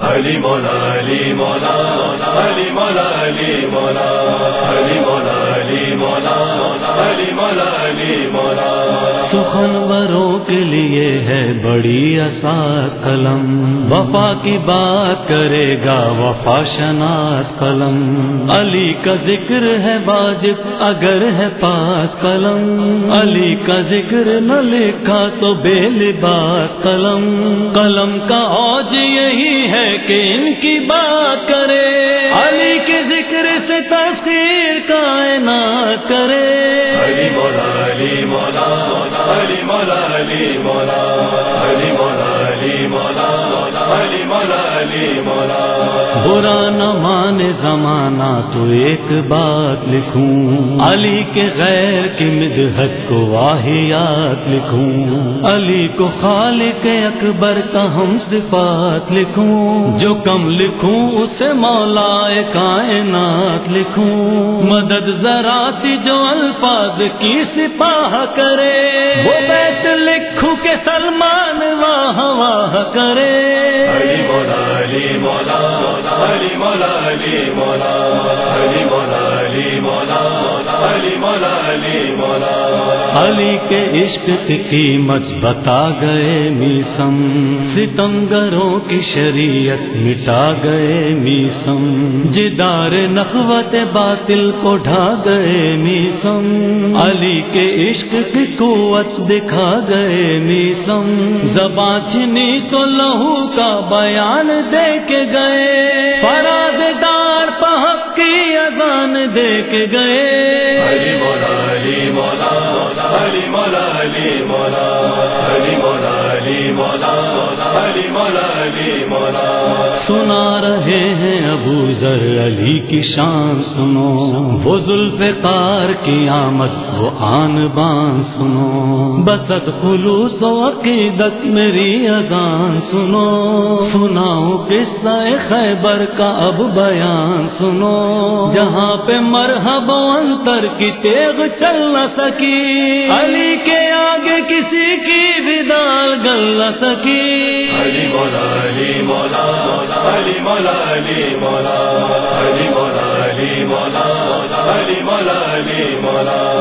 علی مولا علی مولا علی مولا علی مولا علی مولا علی مولا علی مولا علی مولا. سخنوروں کے لیے ہے بڑی اساس قلم۔ وفا کی بات کرے گا، وفا شناس قلم۔ علی کا ذکر ہے واجب، اگر ہے پاس قلم۔ علی کا ذکر نہ لکھا تو بے لباس قلم۔ قلم کا اوج یہی ہے کہ ان کی بات کرے۔ علی تفسیر کائنات کرے۔ علی مولا علی مولا علی مولا علی مولا علی مولا علی مولا۔ علی مولا علی مولا. برا نہ مان زمانہ تو ایک بات لکھوں۔ علی کے غیر کی مدحت کو واحیات لکھوں۔ علی کو خالق اکبر کا ہم صفات لکھوں۔ جو کم لکھوں اسے مولا کائنات لکھوں۔ مدد ذرا سی جو الفاظ کی سپاہ کرے۔ وہ بیت لکھوں کہ سلمان واہ واہ کرے۔ ہری مولا علی مولا علی مولا علی مولا علی مولا علی مولا علی مولا علی مولا۔ علی کے عشق کی قیمت بتا گئے میسم۔ ستمگروں کی شریعت مٹا گئے میسم۔ جدار نقوت باطل کو ڈھا گئے میسم۔ علی کے عشق کی قوت دکھا گئے میسم۔ زباں چھنی تو لہو کا بیان دے کے گئے۔ فراز دار پہک کی اذان دے کے گئے۔ مولا علی مولا علی مولا علی مولا علی مولا علی مولا. سنا ذر علی کی شان سنو، وہ ذوالفقار کی آمد، وہ آن بان سنو۔ بسط خلوص و عقیدت میری اذان سنو۔ سناؤ قصہ خیبر کا اب بیان سنو۔ جہاں پہ مرحب انتر کی تیغ چل نہ سکی۔ علی کے آگے کسی کی بھی دال گل نہ سکی۔ علی مولا علی مولا علی مولا علی مولا علی مولا۔ علی مولا علی مولا۔ علی مولا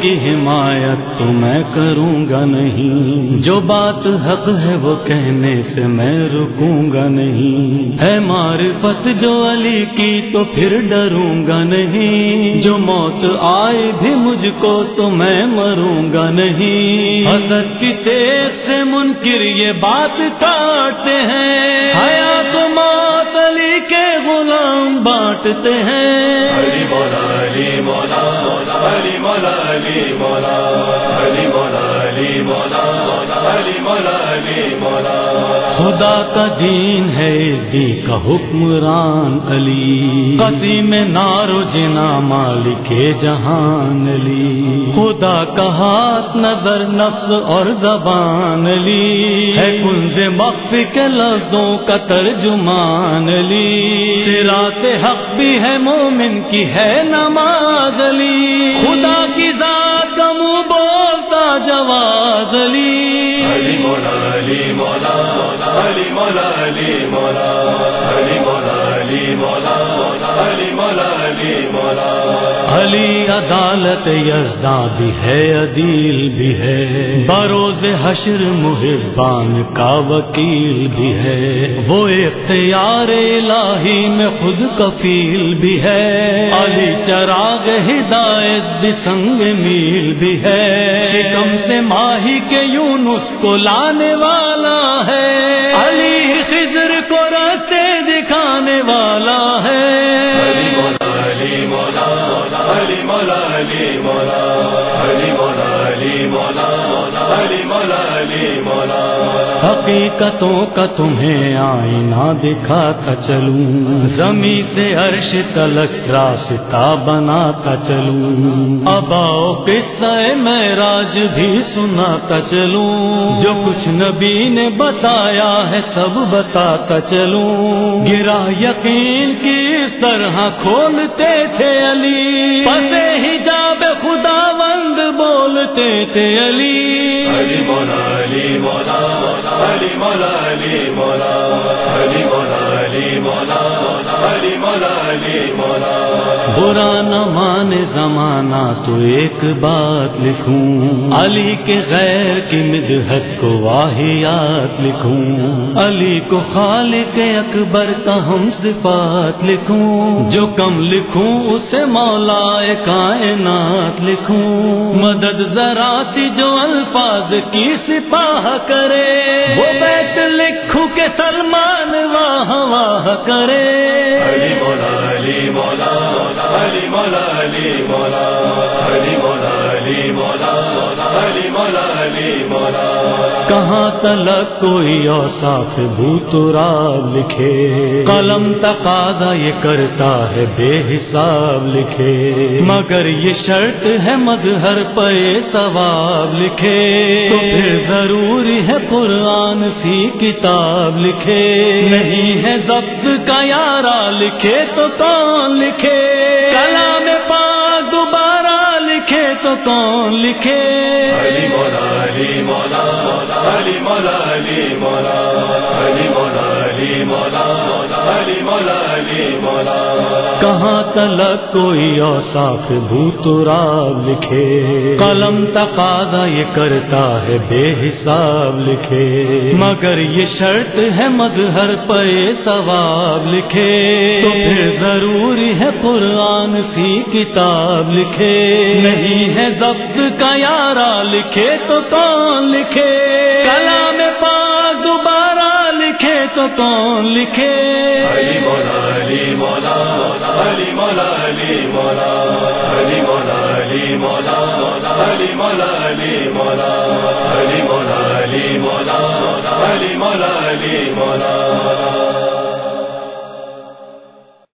کی حمایت تو میں کروں گا نہیں۔ جو بات حق ہے وہ کہنے سے میں رکوں گا نہیں۔ ہے معرفت جو علی کی تو پھر ڈروں گا نہیں۔ جو موت آئے بھی مجھ کو تو میں مروں گا نہیں۔ حضرت کی تیز سے منکر یہ بات کاٹتے ہیں۔ غلام ہیں۔ علی مولا علی مولا علی مولا علی مولا علی مولا۔ علی مولا علی مولا علی مولا۔ خدا کا دین ہے اس دی کا حکمران علی۔ قسیم نارو جنا مالک جہان علی۔ خدا کا ہاتھ، نظر، نفس اور زبان علی۔ ہے کنز مخفی کے لفظوں کا ترجمان علی۔ سرات حق بھی ہے مومن کی ہے نماز علی۔ خدا کی جواز علی۔ علی مولا علی مولا علی مولا علی مولا علی مولا علی مولا علی مولا علی مولا۔ علی عدالت یزدا بھی ہے، عدیل بھی ہے۔ بروز حشر محبان کا وکیل بھی ہے۔ وہ اختیار الہی میں خود کفیل بھی ہے۔ علی چراغ ہدایت بھی سنگ میل بھی ہے۔ شکم سے ماہی کے یونس کو لانے والا ہے۔ علی خضر کو راستے دکھانے والا حقیقتوں کا تمہیں آئینہ دکھاتا چلوں۔ زمین سے عرش تلک راستہ بناتا چلوں۔ اب آؤ قصہ معراج بھی سناتا چلوں۔ جو کچھ نبی نے بتایا ہے سب بتاتا چلوں۔ گرا یقین کی اس طرح کھولتے تھے علی۔ پسے حجاب خدا بند بولتے تھے علی۔ علی مولا علی مولا علی مولا علی مولا علی مولا علی مولا۔ برا نہ مان زمانہ تو ایک بات لکھوں۔ علی کے غیر کی مدحت کو واحیات لکھوں۔ علی کو خالق اکبر کا ہم صفات لکھوں۔ جو کم لکھوں اسے مولا کائنات لکھوں۔ مدد ذرا سی جو الفاظ کی سپاہ کرے۔ وہ بیت لکھوں کہ سلمان واہ واہ کرے۔ علی مولا علی مولا علی مولا علی مولا علی مولا علی مولا علی مولا۔ کہاں تلک کوئی اوصاف بھوتراب لکھے؟ قلم تقاضا یہ کرتا ہے بے حساب لکھے۔ مگر یہ شرط ہے مظہر پہ ثواب لکھے۔ تو پھر ضروری قرآن سی کتاب لکھے۔ نہیں ہے ضبط کا یارا لکھے تو کون لکھے۔ کلام پاک دوبارہ لکھے تو کون لکھے۔ علی مولا علی مولا علی مولا علی مولا علی مولا علی مولا کہاں تلک کوئی اوصاف بھوتراب لکھے؟ قلم تقاضا یہ کرتا ہے بے حساب لکھے۔ مگر یہ شرط ہے مظہر پہ ثواب لکھے۔ تو پھر ضروری ہے قرآن سی کتاب لکھے۔ نہیں ہے ضبط کا یارا لکھے تو کون لکھے؟ کلام لکھے تو کون لکھے؟ علی مولا علی مولا علی مولا علی مولا علی مولا علی مولا علی مولا